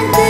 Antes